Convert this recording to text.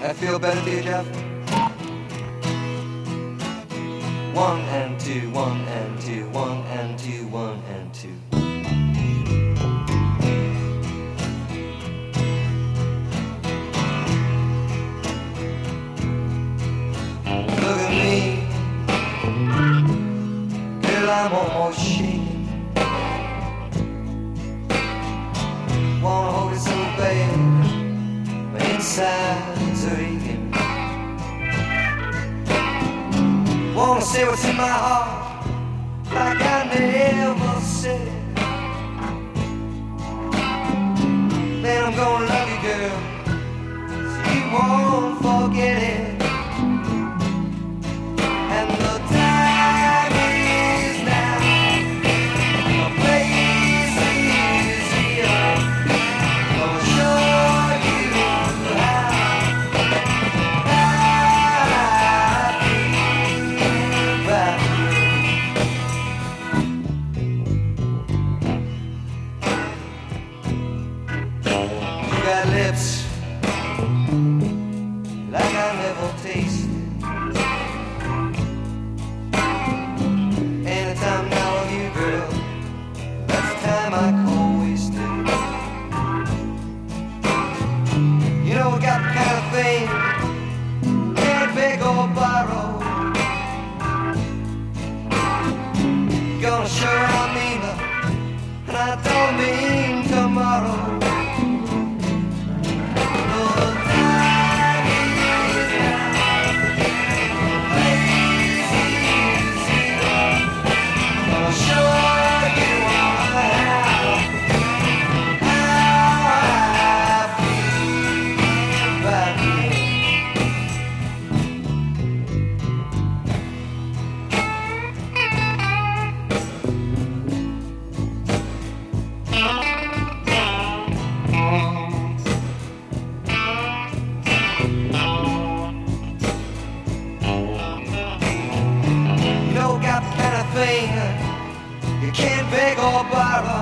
I feel better, dear Jeff. One and two, one and two, one and two, one and two. Look at me, girl, I'm almost shaking. Wanna hold it so bad, my insides Wanna say what's in my heart, like I never said. Then I'm gonna love you, girl, so you won't forget it. Can't beg thing you can't beg or borrow.